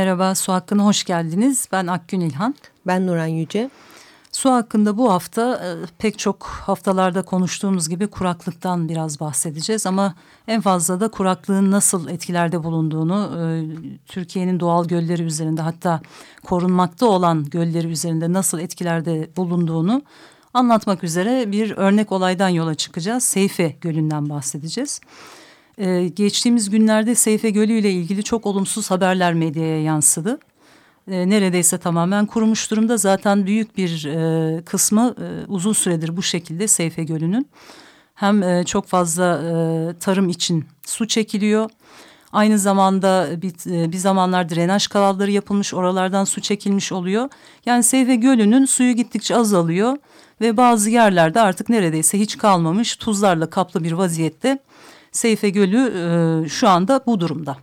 Merhaba, Su Hakkı'na hoş geldiniz. Ben Akgün İlhan. Ben Nuran Yüce. Su hakkında bu hafta e, pek çok haftalarda konuştuğumuz gibi kuraklıktan biraz bahsedeceğiz. Ama en fazla da kuraklığın nasıl etkilerde bulunduğunu, e, Türkiye'nin doğal gölleri üzerinde hatta korunmakta olan gölleri üzerinde nasıl etkilerde bulunduğunu anlatmak üzere bir örnek olaydan yola çıkacağız. Seyfe Gölü'nden bahsedeceğiz. Ee, geçtiğimiz günlerde Seyfe Gölü ile ilgili çok olumsuz haberler medyaya yansıdı. Ee, neredeyse tamamen kurumuş durumda. Zaten büyük bir e, kısmı e, uzun süredir bu şekilde Seyfe Gölü'nün. Hem e, çok fazla e, tarım için su çekiliyor. Aynı zamanda bir, e, bir zamanlar drenaj kanalları yapılmış oralardan su çekilmiş oluyor. Yani Seyfe Gölü'nün suyu gittikçe azalıyor ve bazı yerlerde artık neredeyse hiç kalmamış tuzlarla kaplı bir vaziyette Seyfe Gölü e, şu anda bu durumda.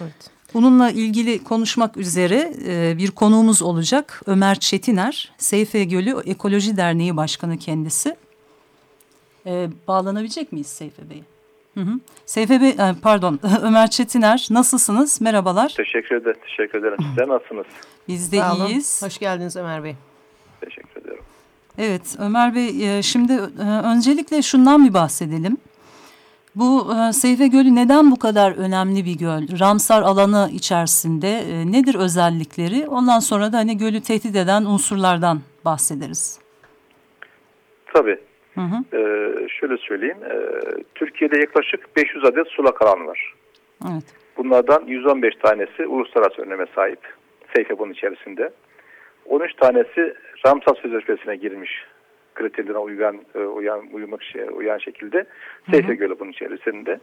Evet. Bununla ilgili konuşmak üzere e, bir konuğumuz olacak. Ömer Çetiner, Seyfe Gölü Ekoloji Derneği Başkanı kendisi. E, bağlanabilecek miyiz Seyfe Bey? Hı hı. Seyfe Bey, e, pardon Ömer Çetiner nasılsınız? Merhabalar. Teşekkür ederim. Teşekkür ederim. Sizler nasılsınız? Biz de Sağ iyiyiz. Hoş geldiniz Ömer Bey. Teşekkür ederim. Evet Ömer Bey e, şimdi e, öncelikle şundan bir bahsedelim. Bu e, Seyfe Gölü neden bu kadar önemli bir göl? Ramsar alanı içerisinde e, nedir özellikleri? Ondan sonra da hani gölü tehdit eden unsurlardan bahsederiz. Tabii. Hı hı. Ee, şöyle söyleyeyim. Ee, Türkiye'de yaklaşık 500 adet sulak alan var. Evet. Bunlardan 115 tanesi uluslararası önleme sahip. Seyfe bunun içerisinde. 13 tanesi Ramsar Sözleşmesi'ne girmiş kriterlerine uyan, e, uyan, uyumak şey, uyan şekilde Seyfe Gölü bunun içerisinde.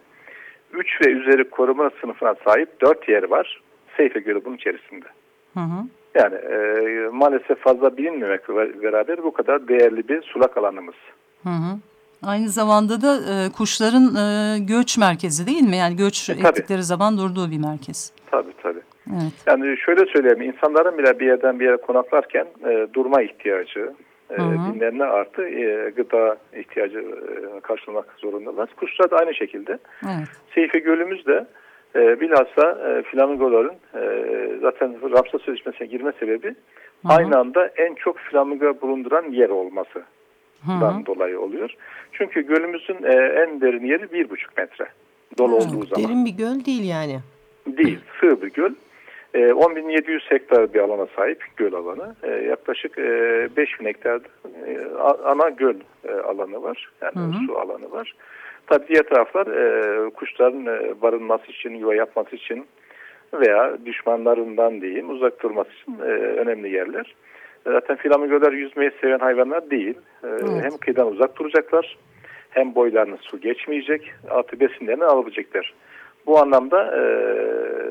3 ve üzeri koruma sınıfına sahip 4 yer var. Seyfe Gölü bunun içerisinde. Hı hı. Yani e, maalesef fazla bilinmemekle beraber bu kadar değerli bir sulak alanımız. Hı hı. Aynı zamanda da e, kuşların e, göç merkezi değil mi? Yani göç e, ettikleri zaman durduğu bir merkez. Tabii tabii. Evet. Yani şöyle söyleyeyim, insanların bile bir yerden bir yere konaklarken e, durma ihtiyacı, e, dinlenme artı e, gıda ihtiyacı e, karşılamak zorundalar. Kuşlar da aynı şekilde. Evet. Seyfe Gölümüz de e, bilhassa e, flamingoların e, zaten Ramsar Sözleşmesi'ne girme sebebi Hı -hı. aynı anda en çok flamingo bulunduran yer olması. Dan dolayı oluyor. Çünkü gölümüzün e, en derin yeri bir buçuk metre dolu Hı, olduğu zaman. Derin bir göl değil yani. Değil, sığ bir göl. 10.700 ee, hektar bir alana sahip göl alanı. Ee, yaklaşık 5.000 e, hektar e, ana göl e, alanı var. Yani hı hı. su alanı var. Tabii diğer taraflar kuşların barınması için, yuva yapması için veya düşmanlarından diyeyim uzak durması için önemli yerler. Zaten flamingolar yüzmeyi seven hayvanlar değil. Evet. Hem kıyıdan uzak duracaklar hem boylarını su geçmeyecek, artı besinlerini alabilecekler. Bu anlamda e,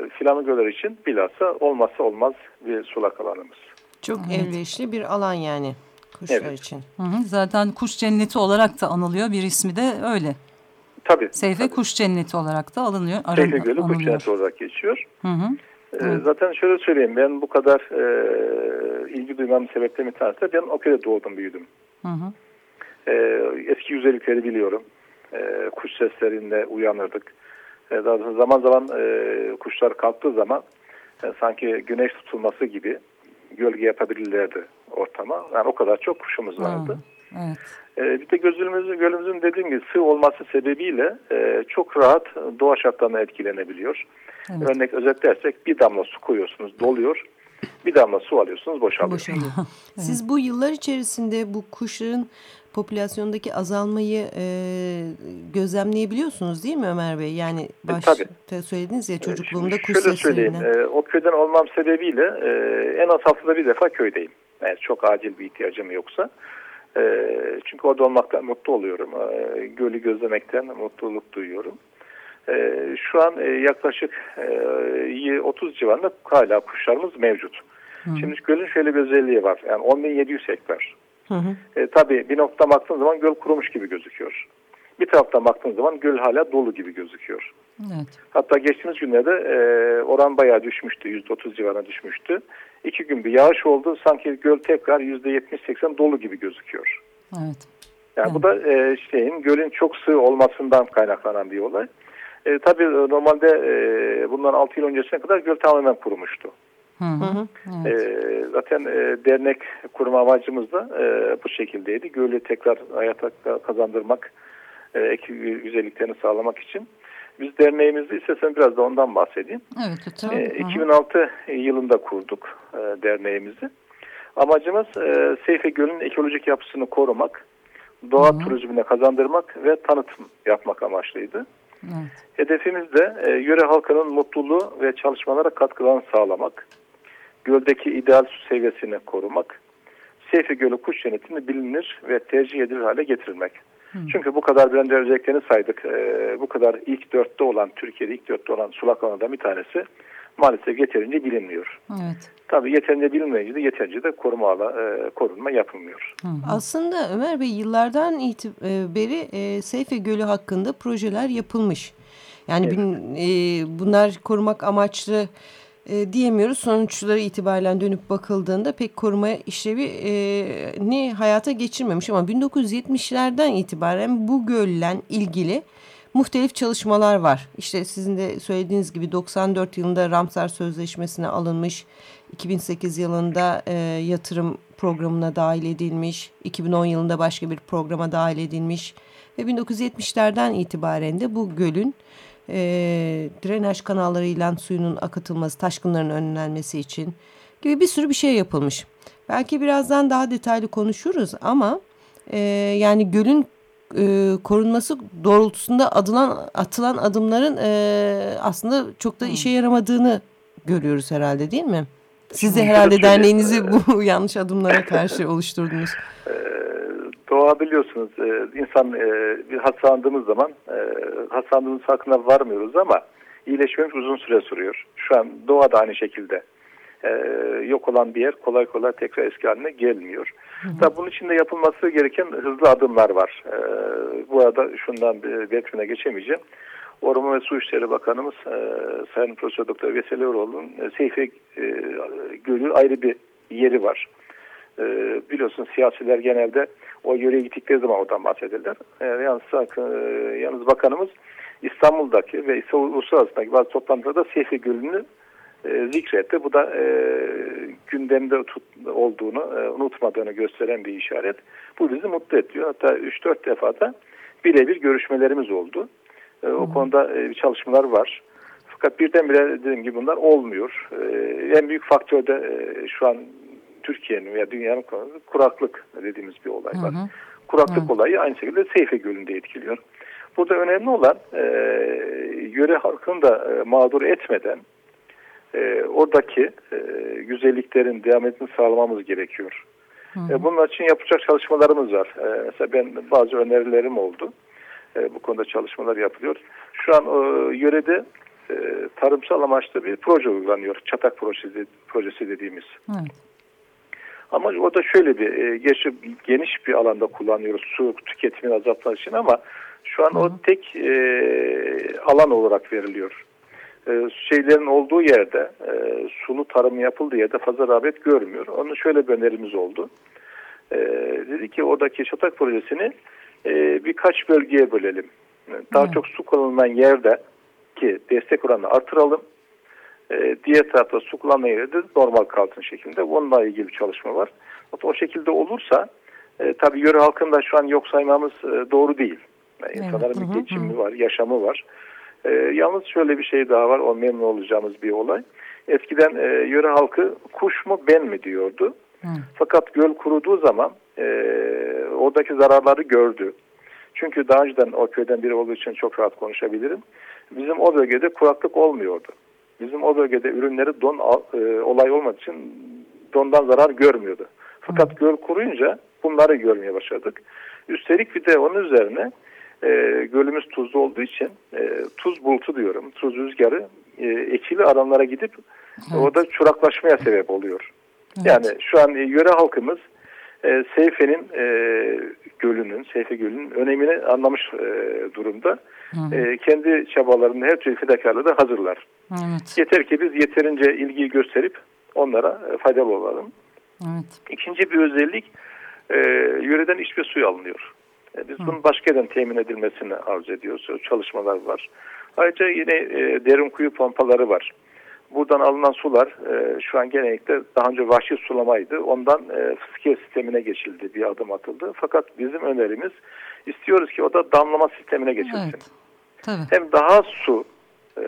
flamingolar için bilhassa olmazsa olmaz bir sulak alanımız. Çok evet. elverişli bir alan yani kuşlar evet. için. Hı hı, zaten kuş cenneti olarak da anılıyor. Bir ismi de öyle. Tabii. Seyfe tabii. Kuş Cenneti olarak da alınıyor. Seyfe Gölü anılıyor. Kuş Cenneti olarak geçiyor. Hı hı. Ee, evet. Zaten şöyle söyleyeyim ben bu kadar e, ilgi duymamın sebeplerinden bir tanesi de ben Oköy'de doğdum büyüdüm. Hı hı. E, eski güzellikleri biliyorum. E, kuş seslerinde uyanırdık. E, daha doğrusu zaman zaman e, kuşlar kalktığı zaman e, sanki güneş tutulması gibi gölge yapabilirlerdi ortama. Yani o kadar çok kuşumuz vardı. Hmm, evet. E, bir de gözümüzün, gölümüzün dediğim gibi sığ olması sebebiyle e, çok rahat doğa şartlarına etkilenebiliyor. Evet. Örnek özetlersek bir damla su koyuyorsunuz doluyor. Bir damla su alıyorsunuz boşalıyor. boşalıyor. Siz bu yıllar içerisinde bu kuşların popülasyondaki azalmayı e, gözlemleyebiliyorsunuz değil mi Ömer Bey? Yani başta e, söylediniz ya çocukluğumda kuş Şöyle söyleyeyim, e, o köyden olmam sebebiyle e, en az haftada bir defa köydeyim. Eğer çok acil bir ihtiyacım yoksa. E, çünkü orada olmaktan mutlu oluyorum. E, gölü gözlemekten mutluluk duyuyorum. E, şu an e, yaklaşık e, 30 civarında hala kuşlarımız mevcut. Hı. Şimdi gölün şöyle bir özelliği var. Yani 10.700 hektar. Hı hı. E, tabii bir nokta baktığın zaman göl kurumuş gibi gözüküyor. Bir taraftan baktığın zaman göl hala dolu gibi gözüküyor. Evet. Hatta geçtiğimiz günlerde e, oran bayağı düşmüştü. %30 civarına düşmüştü. İki gün bir yağış oldu. Sanki göl tekrar %70-80 dolu gibi gözüküyor. Evet. Yani evet. bu da e, şeyin gölün çok sığ olmasından kaynaklanan bir olay. E, tabii normalde e, bundan 6 yıl öncesine kadar göl tamamen kurumuştu. Hı hı, evet. e, zaten e, dernek kurma amacımız da e, bu şekildeydi. Gölü tekrar hayata kazandırmak, e, güzelliklerini sağlamak için. Biz derneğimizi istesem biraz da ondan bahsedeyim. Evet. E, 2006 yılında kurduk e, derneğimizi. Amacımız e, Seyfe Gölü'nün ekolojik yapısını korumak, doğa Hı -hı. turizmine kazandırmak ve tanıtım yapmak amaçlıydı. Evet. Hedefimiz de e, yöre halkının mutluluğu ve çalışmalara katkılarını sağlamak, göldeki ideal su seviyesini korumak, Seyfe Gölü kuş yönetimi bilinir ve tercih edilir hale getirmek. Hı. Çünkü bu kadar bence özelliklerini saydık. E, bu kadar ilk dörtte olan, Türkiye'de ilk dörtte olan sulak alanlardan bir tanesi maalesef yeterince bilinmiyor. Evet. Tabii yeterince bilinmeyince de yeterince de koruma ala, e, korunma yapılmıyor. Hı. Aslında Ömer Bey yıllardan beri e, Seyfe Gölü hakkında projeler yapılmış. Yani evet. bin, e, bunlar korumak amaçlı e, diyemiyoruz. Sonuçları itibariyle dönüp bakıldığında pek koruma işlevi e, hayata geçirmemiş ama 1970'lerden itibaren bu gölle ilgili muhtelif çalışmalar var. İşte sizin de söylediğiniz gibi 94 yılında Ramsar Sözleşmesi'ne alınmış, 2008 yılında e, yatırım programına dahil edilmiş, 2010 yılında başka bir programa dahil edilmiş ve 1970'lerden itibaren de bu gölün e, drenaj kanallarıyla suyunun akıtılması, taşkınların önlenmesi için gibi bir sürü bir şey yapılmış. Belki birazdan daha detaylı konuşuruz ama e, yani gölün e, korunması doğrultusunda adılan, atılan adımların e, aslında çok da işe yaramadığını görüyoruz herhalde değil mi? Siz de herhalde derneğinizi bu yanlış adımlara karşı oluşturdunuz. Ee, doğa biliyorsunuz e, insan e, bir hastalandığımız zaman e, hastalandığımız farkına varmıyoruz ama iyileşmemiz uzun süre sürüyor. Şu an doğa da aynı şekilde. Ee, yok olan bir yer kolay kolay tekrar eski haline gelmiyor. Tabii bunun için de yapılması gereken hızlı adımlar var. Ee, bu arada şundan belirtmene geçemeyeceğim. Orman ve Su İşleri Bakanımız e, Sayın Profesör Doktor Veseli Eroğlu'nun e, Seyfe e, Gölü ayrı bir yeri var. E, biliyorsun siyasiler genelde o yöreye gittikleri zaman oradan bahsederler. E, yalnız, e, yalnız bakanımız İstanbul'daki ve uluslararası bazı toplantılarda Seyfe Gölü'nü e, zikretti. Bu da e, gündemde tut, olduğunu, e, unutmadığını gösteren bir işaret. Bu bizi mutlu ediyor. Hatta 3-4 defa da birebir görüşmelerimiz oldu. E, o hmm. konuda e, çalışmalar var. Fakat birdenbire dediğim gibi bunlar olmuyor. E, en büyük faktör de e, şu an Türkiye'nin veya dünyanın kuraklık dediğimiz bir olay var. Hı hı. Kuraklık hı. olayı aynı şekilde Seyfe Gölü'nde etkiliyor. Burada önemli olan e, yöre halkını da e, mağdur etmeden e, oradaki e, güzelliklerin devam etmesini sağlamamız gerekiyor. Hı. E, bunun için yapacak çalışmalarımız var. E, mesela ben bazı önerilerim oldu. E, bu konuda çalışmalar yapılıyor. Şu an e, yörede e, tarımsal amaçlı bir proje uygulanıyor. Çatak projesi, projesi dediğimiz. Evet. Ama o da şöyle bir e, gerçi geniş bir alanda kullanıyoruz su tüketimini azaltmak için ama şu an Hı. o tek e, alan olarak veriliyor. E, şeylerin olduğu yerde e, sulu tarım yapıldığı yerde fazla rağbet görmüyor. Onun şöyle bir önerimiz oldu. E, dedi ki oradaki şatak projesini e, birkaç bölgeye bölelim. Daha hmm. çok su kullanılan yerde ki destek oranını artıralım. E, diğer tarafta su kullanılan yerde normal kalsın şeklinde. Onunla ilgili bir çalışma var. O şekilde olursa e, tabii yöre halkını şu an yok saymamız e, doğru değil. Yani evet. İnsanların bir geçimi var, yaşamı var. E, yalnız şöyle bir şey daha var, o memnun olacağımız bir olay. Eskiden e, yöre halkı kuş mu ben mi diyordu. Hı. Fakat göl kuruduğu zaman e, oradaki zararları gördü. Çünkü daha önceden o köyden biri olduğu için çok rahat konuşabilirim. Bizim o bölgede kuraklık olmuyordu. Bizim o bölgede ürünleri don e, olay olmadığı için dondan zarar görmüyordu. Fakat göl kuruyunca bunları görmeye başladık. Üstelik bir de onun üzerine e, gölümüz tuzlu olduğu için e, tuz bulutu diyorum. Tuz rüzgarı e, ekili alanlara gidip evet. orada çoraklaşmaya sebep oluyor. Evet. Yani şu an e, yöre halkımız e, Seyfe'nin e, gölünün, Seyfe Gölü'nün önemini anlamış e, durumda. E, kendi çabalarında her türlü fedakarlığı da hazırlar. Evet. Yeter ki biz yeterince ilgiyi gösterip onlara e, faydalı olalım. Evet. İkinci bir özellik e, yöreden içme suyu alınıyor. E, biz Hı. bunun başka yerden temin edilmesini arzu ediyoruz. Çalışmalar var. Ayrıca yine e, derin kuyu pompaları var. Buradan alınan sular e, şu an genellikle daha önce vahşi sulamaydı. Ondan e, fıskiye sistemine geçildi, bir adım atıldı. Fakat bizim önerimiz istiyoruz ki o da damlama sistemine geçilsin. Evet. Tabii. Hem daha su e,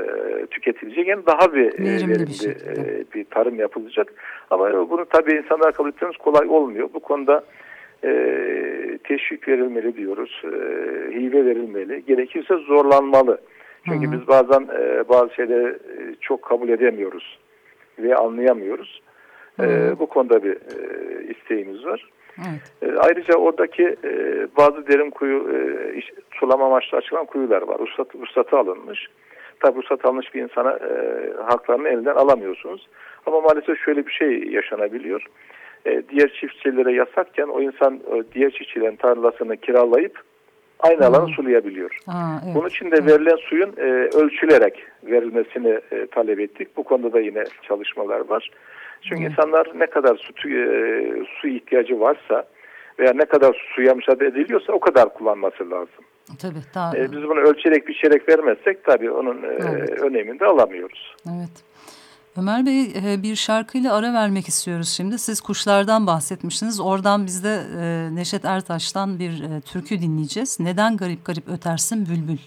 tüketilecek hem daha bir e, verimli, verimli bir, e, bir tarım yapılacak. Ama bunu tabii insanlar kabul etmemiz kolay olmuyor. Bu konuda e, teşvik verilmeli diyoruz. E, hibe verilmeli. Gerekirse zorlanmalı. Çünkü Hı -hı. biz bazen e, bazı şeyleri e, çok kabul edemiyoruz ve anlayamıyoruz. E, bu konuda bir e, isteğimiz var. Evet. E, ayrıca oradaki e, bazı derin kuyu e, sulama amaçlı açılan kuyular var. Ruhsat, ruhsatı alınmış. Tabi ruhsat almış bir insana e, haklarını elinden alamıyorsunuz. Ama maalesef şöyle bir şey yaşanabiliyor. E, diğer çiftçilere yasakken o insan e, diğer çiftçilerin tarlasını kiralayıp aynı alanı sulayabiliyor. Aa, evet. Bunun için de evet. verilen suyun e, ölçülerek verilmesini e, talep ettik. Bu konuda da yine çalışmalar var. Çünkü evet. insanlar ne kadar su, e, su ihtiyacı varsa veya ne kadar suya müsaade ediliyorsa o kadar kullanması lazım. Tabii. Daha... E, biz bunu ölçerek biçerek vermezsek tabii onun e, evet. önemini de alamıyoruz. Evet. Ömer Bey e, bir şarkıyla ara vermek istiyoruz şimdi. Siz kuşlardan bahsetmiştiniz. Oradan biz de e, Neşet Ertaş'tan bir e, türkü dinleyeceğiz. Neden garip garip ötersin bülbül?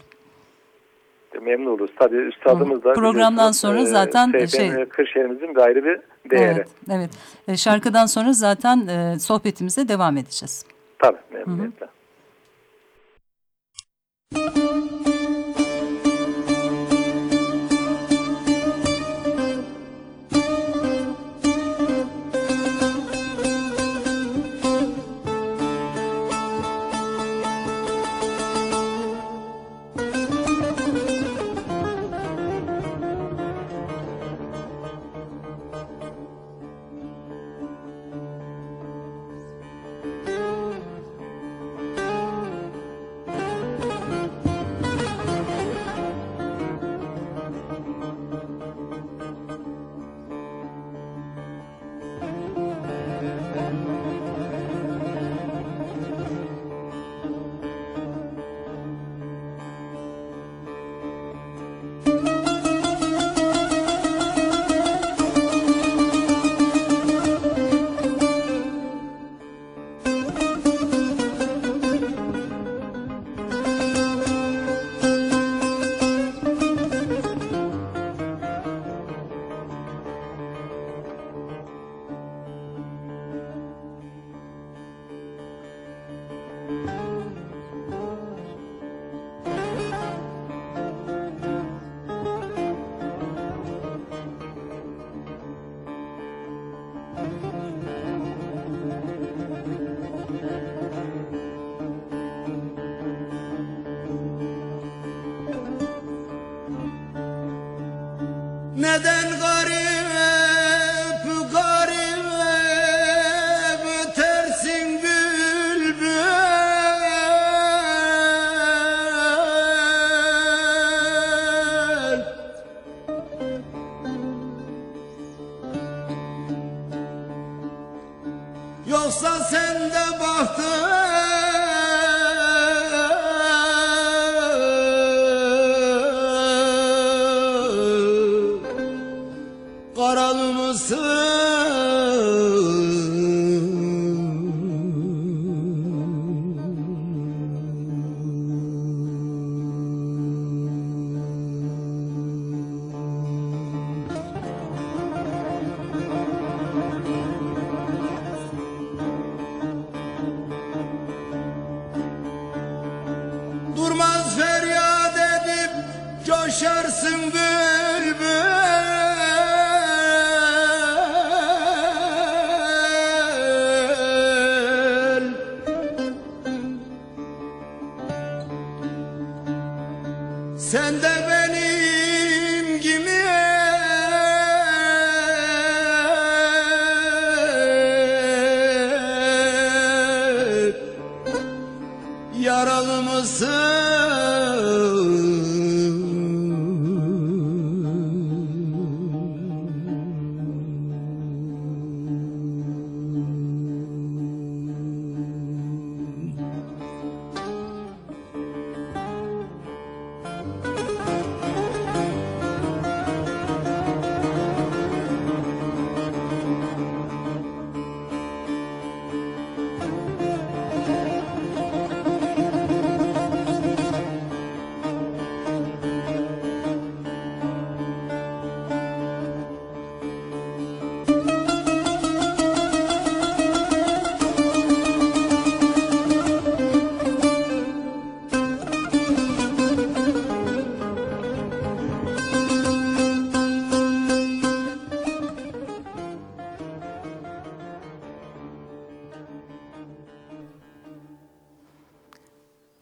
Memnun oluruz. Tabii üstadımız da programdan sonra zaten şey Kırşehir'imizin ayrı bir değeri. Evet, evet. Şarkıdan sonra zaten sohbetimize devam edeceğiz. Tabii memnuniyetle. Hı -hı.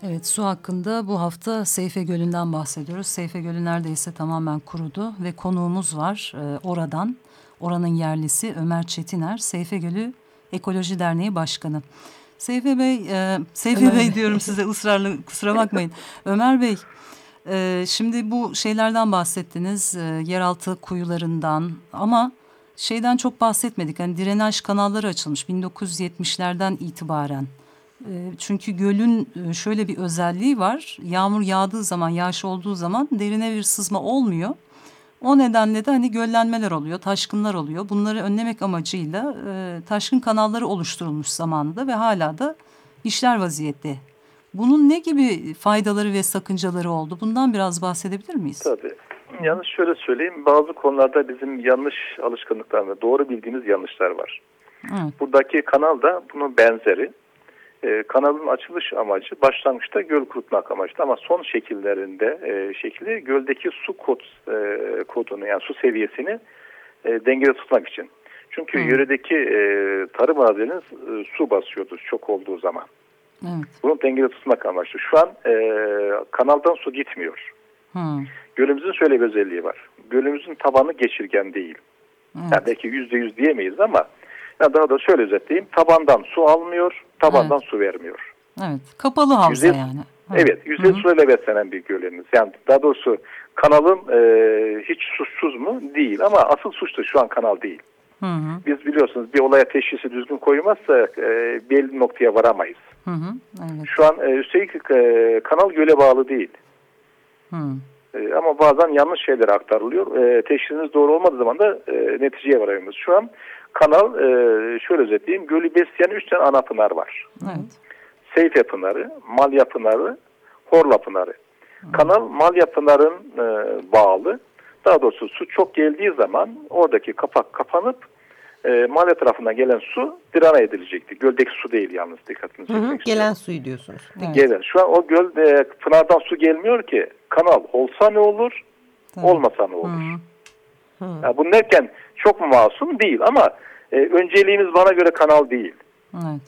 Evet su hakkında bu hafta Seyfe Gölü'nden bahsediyoruz. Seyfe Gölü neredeyse tamamen kurudu ve konuğumuz var e, oradan. Oranın yerlisi Ömer Çetiner, Seyfe Gölü Ekoloji Derneği Başkanı. Seyfe Bey, e, Seyfe Ömer Bey diyorum size ısrarlı kusura bakmayın. Ömer Bey, e, şimdi bu şeylerden bahsettiniz, e, yeraltı kuyularından ama şeyden çok bahsetmedik. Hani drenaj kanalları açılmış 1970'lerden itibaren. Ee, çünkü gölün e, şöyle bir özelliği var. Yağmur yağdığı zaman, yağış olduğu zaman derine bir sızma olmuyor. O nedenle de hani göllenmeler oluyor, taşkınlar oluyor. Bunları önlemek amacıyla e, taşkın kanalları oluşturulmuş zamanında ve hala da işler vaziyette. Bunun ne gibi faydaları ve sakıncaları oldu? Bundan biraz bahsedebilir miyiz? Tabii. Yalnız şöyle söyleyeyim, bazı konularda bizim yanlış alışkanlıklar doğru bildiğimiz yanlışlar var. Evet. Buradaki kanal da bunun benzeri e, kanalın açılış amacı başlangıçta göl kurutmak amaçlı ama son şekillerinde e, şekli göldeki su kod, e, kodunu yani su seviyesini e, dengede tutmak için. Çünkü hmm. yöredeki e, tarım arazilerinin e, su basıyordu çok olduğu zaman. Evet. Bunu dengede tutmak amaçlı. Şu an e, kanaldan su gitmiyor. Hmm. Gölümüzün şöyle bir özelliği var. Gölümüzün tabanı geçirgen değil. Evet. Yani belki yüzde yüz diyemeyiz ama ya daha da şöyle özetleyeyim. Tabandan su almıyor, tabandan evet. su vermiyor. Evet, kapalı havza yüzey, yani. Evet, yüzey suyla beslenen bir gölümüz. Yani daha doğrusu kanalın e, hiç suçsuz mu? Değil ama asıl suç da şu an kanal değil. Hı hı. Biz biliyorsunuz bir olaya teşhisi düzgün koymazsa e, belli noktaya varamayız. Hı hı, evet. Şu an e, üstelik e, kanal göle bağlı değil. Hı. E, ama bazen yanlış şeyler aktarılıyor. E, teşhisiniz doğru olmadığı zaman da e, neticeye varıyoruz. Şu an kanal e, şöyle özetleyeyim. Gölü besleyen üç tane ana pınar var. Evet. Seyfe Pınarı, Malya Pınarı, Horla Pınarı. Hı. Kanal Malya Pınar'ın e, bağlı. Daha doğrusu su çok geldiği zaman oradaki kapak kapanıp e, Malya tarafından gelen su dirana edilecekti. Göldeki su değil yalnız dikkatinizi çekmek Gelen suyu diyorsunuz. Evet. Gelen. Şu an o göl e, pınardan su gelmiyor ki. Kanal olsa ne olur, evet. olmasa ne olur. Hı. Hı. Yani bunu derken çok mu masum? Değil ama e, önceliğimiz bana göre kanal değil. Evet.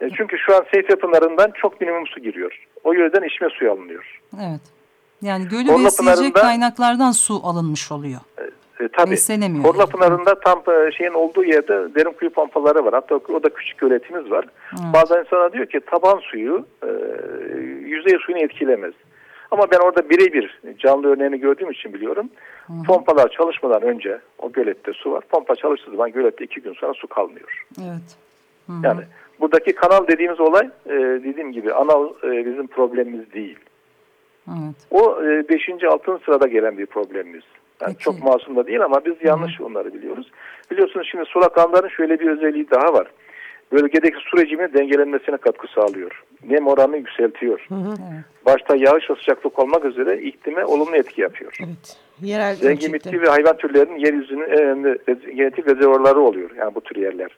E, çünkü şu an Seyfe Pınarı'ndan çok minimum su giriyor. O yüzden içme suyu alınıyor. Evet. Yani gölü Horla besleyecek kaynaklardan su alınmış oluyor. E, e, tabii. Beslenemiyor. Horla yani. Pınarı'nda tam e, şeyin olduğu yerde derin kuyu pompaları var. Hatta o da küçük göletimiz var. Evet. Bazen insana diyor ki taban suyu e, yüzey suyunu etkilemez. Ama ben orada birebir canlı örneğini gördüğüm için biliyorum. Hı. Pompalar çalışmadan önce o gölette su var. Pompa çalıştığı zaman gölette iki gün sonra su kalmıyor. Evet. Hı. Yani buradaki kanal dediğimiz olay e, dediğim gibi anal e, bizim problemimiz değil. Evet. O e, beşinci altın sırada gelen bir problemimiz. Yani Peki. çok masum da değil ama biz yanlış Hı. onları biliyoruz. Biliyorsunuz şimdi sulak şöyle bir özelliği daha var bölgedeki su rejiminin dengelenmesine katkı sağlıyor. Nem oranını yükseltiyor. Hı hı. Başta yağış ve sıcaklık olmak üzere iklime olumlu etki yapıyor. Evet. Yerel Zengin bitki ve hayvan türlerinin yeryüzünün en önemli genetik rezervuarları oluyor. Yani bu tür yerler.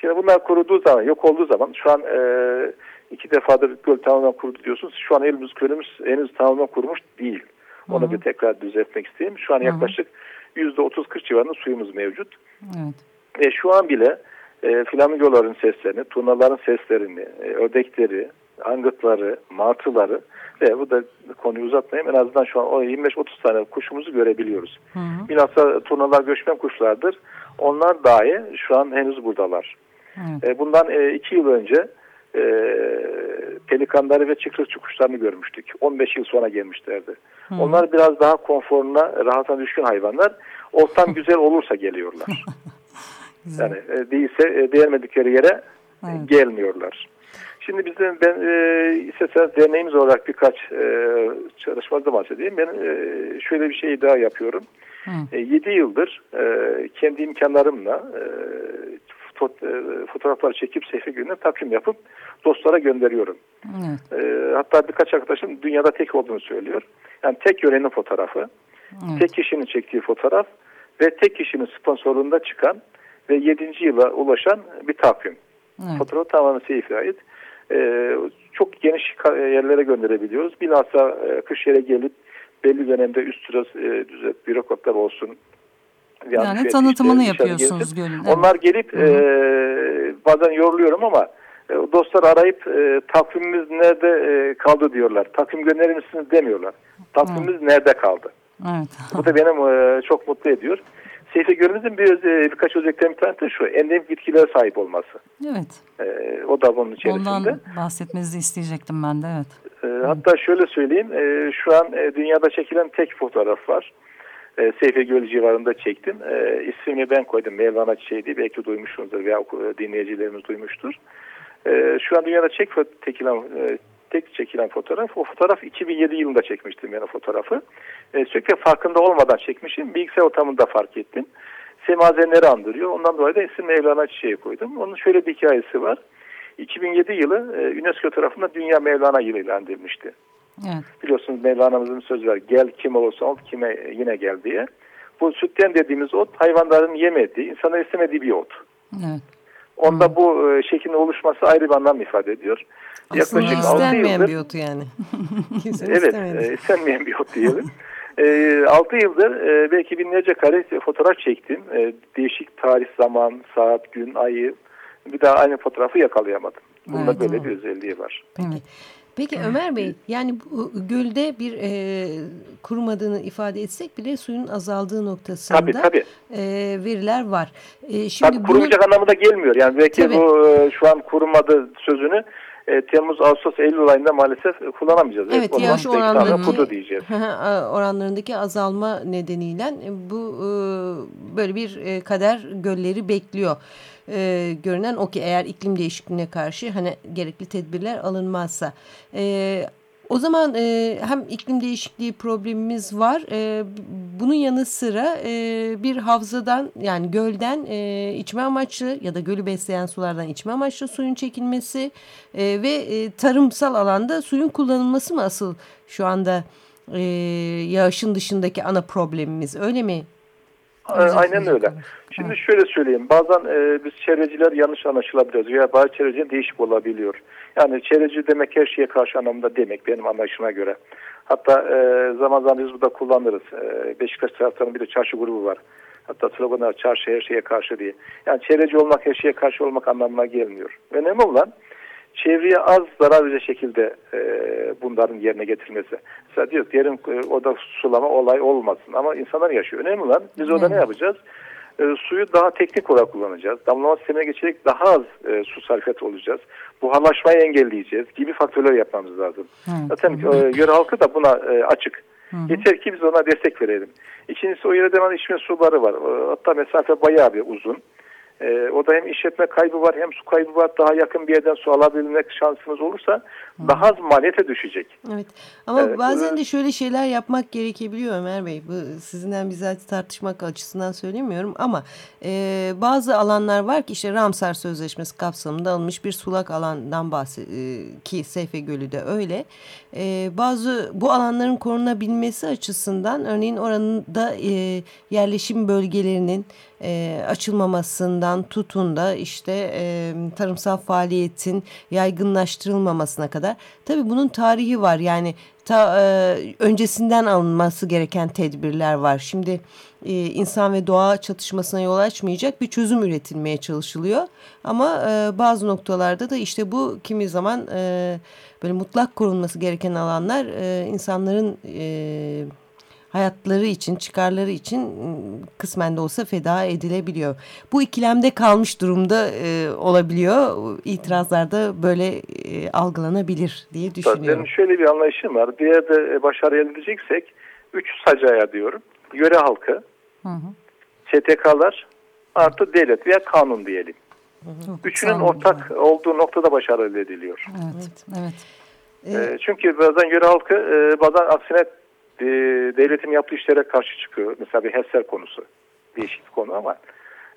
Şimdi bunlar kuruduğu zaman, yok olduğu zaman şu an e, iki defadır göl tamamen kurudu diyorsunuz. Şu an elimiz gölümüz henüz tamamen kurumuş değil. Onu Hı -hı. bir tekrar düzeltmek isteyeyim. Şu an yaklaşık %30-40 civarında suyumuz mevcut. Evet. Ve şu an bile e, flamingoların seslerini, turnaların seslerini, e, ördekleri, angıtları, martıları ve bu da konuyu uzatmayayım en azından şu an 25-30 tane kuşumuzu görebiliyoruz. Hı hı. Bilhassa turnalar göçmen kuşlardır. Onlar dahi şu an henüz buradalar. Hı. Bundan iki yıl önce e, pelikanları ve çıkrıkçı kuşlarını görmüştük. 15 yıl sonra gelmişlerdi. Hmm. Onlar biraz daha konforuna, rahatına düşkün hayvanlar. Ortam güzel olursa geliyorlar. yani e, değilse e, beğenmedikleri yere evet. gelmiyorlar. Şimdi bizim ben e, isterseniz derneğimiz olarak birkaç e, çalışmada bahsedeyim. Ben e, şöyle bir şey daha yapıyorum. E, 7 yıldır e, kendi imkanlarımla e, e, fotoğraflar çekip sayfa gününe takvim yapıp dostlara gönderiyorum. E, hatta birkaç arkadaşım dünyada tek olduğunu söylüyor. Yani tek yörenin fotoğrafı, evet. tek kişinin çektiği fotoğraf ve tek kişinin sponsorluğunda çıkan ve 7. yıla ulaşan bir takvim. Evet. Fotoğraf tamamen Seyfi'ye ait. E, çok geniş yerlere gönderebiliyoruz. Bilhassa e, kış yere gelip belli dönemde üst sıra e, düzelt bürokratlar olsun, yani tanıtımını işte, yapıyorsunuz gölün. Evet. Onlar gelip e, bazen yoruluyorum ama e, dostlar arayıp e, takvimimiz nerede e, kaldı diyorlar. Takvim gönderir misiniz demiyorlar. Takvimimiz evet. nerede kaldı? Evet. Bu da benim e, çok mutlu ediyor. Seyfi Gölümüzün bir, e, birkaç özellikten bir tanesi şu. Endemik bitkilere sahip olması. Evet. E, o da bunun içerisinde. Ondan bahsetmenizi isteyecektim ben de evet. E, hatta şöyle söyleyeyim. E, şu an e, dünyada çekilen tek fotoğraf var e, Seyfe Göl civarında çektim. E, ismini ben koydum. Mevlana Çiçeği diye belki duymuşsunuzdur veya dinleyicilerimiz duymuştur. E, şu an dünyada çek çekilen, e, tek çekilen fotoğraf. O fotoğraf 2007 yılında çekmiştim yani fotoğrafı. E, sürekli farkında olmadan çekmişim. Bilgisayar ortamında fark ettim. Semazenleri andırıyor. Ondan dolayı da isim Mevlana Çiçeği koydum. Onun şöyle bir hikayesi var. 2007 yılı e, UNESCO tarafından Dünya Mevlana yılı ilan edilmişti. Evet. Biliyorsunuz Mevlana'mızın sözü var. Gel kim olursa ol kime yine gel diye. Bu sütten dediğimiz ot hayvanların yemediği, insanların istemediği bir ot. Evet. Onda hmm. bu e, şeklin oluşması ayrı bir anlam ifade ediyor. Aslında Yaklaşık istenmeyen yıldır, bir otu yani. evet, e, istenmeyen bir ot diyelim. e, 6 yıldır e, belki binlerce kare fotoğraf çektim. E, değişik tarih, zaman, saat, gün, ayı. Bir daha aynı fotoğrafı yakalayamadım. Bunda evet, böyle bir özelliği var. Evet. Peki Ömer Bey yani bu gölde bir e, kurumadığını ifade etsek bile suyun azaldığı noktasında tabii, tabii. E, veriler var. E, şimdi tabii, bunu... anlamında gelmiyor. Yani belki tabii. bu e, şu an kurumadı sözünü e, Temmuz, Ağustos, Eylül ayında maalesef kullanamayacağız. Evet, evet yağış diyeceğiz. oranlarındaki azalma nedeniyle e, bu e, böyle bir e, kader gölleri bekliyor e, görünen o ki eğer iklim değişikliğine karşı hani gerekli tedbirler alınmazsa. E, o zaman e, hem iklim değişikliği problemimiz var. E, bunun yanı sıra e, bir havzadan yani gölden e, içme amaçlı ya da gölü besleyen sulardan içme amaçlı suyun çekilmesi e, ve e, tarımsal alanda suyun kullanılması mı asıl şu anda e, yağışın dışındaki ana problemimiz öyle mi? Aynen öyle. Şimdi şöyle söyleyeyim. Bazen e, biz çevreciler yanlış anlaşılabiliyoruz veya bazı çevreciler değişik olabiliyor. Yani çevreci demek her şeye karşı anlamda demek benim anlayışıma göre. Hatta e, zaman zaman biz burada kullanırız. E, Beşiktaş taraftarının bir de çarşı grubu var. Hatta sloganlar çarşı her şeye karşı diye. Yani çevreci olmak her şeye karşı olmak anlamına gelmiyor. Önemli olan çevreye az zarar verecek şekilde e, bunların yerine getirilmesi. Mesela diyor derin e, orada sulama olay olmasın ama insanlar yaşıyor. Önemli olan biz orada ne yapacağız? E, suyu daha teknik olarak kullanacağız. Damlama sistemine geçerek daha az e, su sarfiyat olacağız. Buharlaşmayı engelleyeceğiz gibi faktörler yapmamız lazım. Hı. Zaten e, yöre halkı da buna e, açık. Hı hı. Yeter ki biz ona destek verelim. İkincisi o yere devam içme suları var. E, hatta mesafe bayağı bir uzun. E, o da hem işletme kaybı var hem su kaybı var. Daha yakın bir yerden su alabilmek şansımız olursa Hı. daha az maliyete düşecek. Evet ama evet. bazen de şöyle şeyler yapmak gerekebiliyor Ömer Bey. Bu sizinden bizzat tartışmak açısından söylemiyorum ama e, bazı alanlar var ki işte Ramsar Sözleşmesi kapsamında alınmış bir sulak alandan bahsediyor e, ki Seyfe Gölü de öyle. E, bazı bu alanların korunabilmesi açısından örneğin oranında e, yerleşim bölgelerinin e, açılmamasından tutun da işte e, tarımsal faaliyetin yaygınlaştırılmamasına kadar. Tabii bunun tarihi var yani ta, e, öncesinden alınması gereken tedbirler var. Şimdi e, insan ve doğa çatışmasına yol açmayacak bir çözüm üretilmeye çalışılıyor. Ama e, bazı noktalarda da işte bu kimi zaman e, böyle mutlak korunması gereken alanlar e, insanların... E, hayatları için, çıkarları için ıı, kısmen de olsa feda edilebiliyor. Bu ikilemde kalmış durumda e, olabiliyor. İtirazlarda böyle e, algılanabilir diye düşünüyorum. Benim şöyle bir anlayışım var. Bir yerde başarı elde edeceksek üç sacaya diyorum. Yöre halkı, hı hı. STK'lar artı devlet veya kanun diyelim. Hı hı. Üçünün ortak olduğu noktada başarı elde ediliyor. Evet, evet. evet. çünkü bazen yöre halkı bazen aksine e, devletin yaptığı işlere karşı çıkıyor. Mesela bir HESER konusu. Değişik bir konu ama.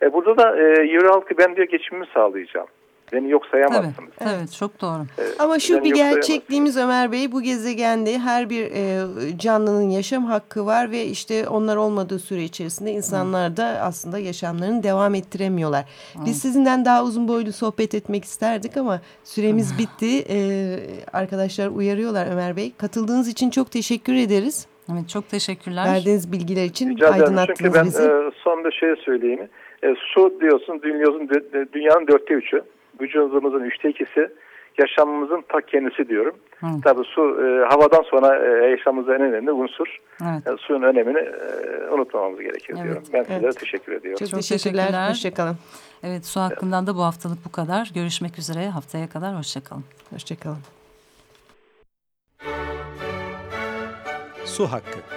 E, burada da e, yürü halkı ben diyor geçimimi sağlayacağım. Beni yok sayamazsınız. Evet, evet çok doğru. E, ama şu bir gerçekliğimiz Ömer Bey bu gezegende her bir e, canlının yaşam hakkı var ve işte onlar olmadığı süre içerisinde insanlar da aslında yaşamlarını devam ettiremiyorlar. Biz sizinden daha uzun boylu sohbet etmek isterdik ama süremiz bitti. E, arkadaşlar uyarıyorlar Ömer Bey. Katıldığınız için çok teşekkür ederiz. Evet çok teşekkürler. Verdiğiniz bilgiler için Rica aydınlattınız Çünkü ben bizi. E, son bir şey söyleyeyim. E, su diyorsun dünyanın, dünyanın dörtte üçü vücudumuzun üçte ikisi yaşamımızın ta kendisi diyorum. Hı. Tabii su e, havadan sonra e, yaşamımızda en önemli unsur. Evet. E, suyun önemini e, unutmamamız gerekiyor evet. diyorum. Ben evet. sizlere teşekkür ediyorum. Çok, Çok teşekkürler. teşekkürler. Hoşçakalın. Evet su hakkından da bu haftalık bu kadar. Görüşmek üzere haftaya kadar. Hoşçakalın. Hoşçakalın. Su hakkı.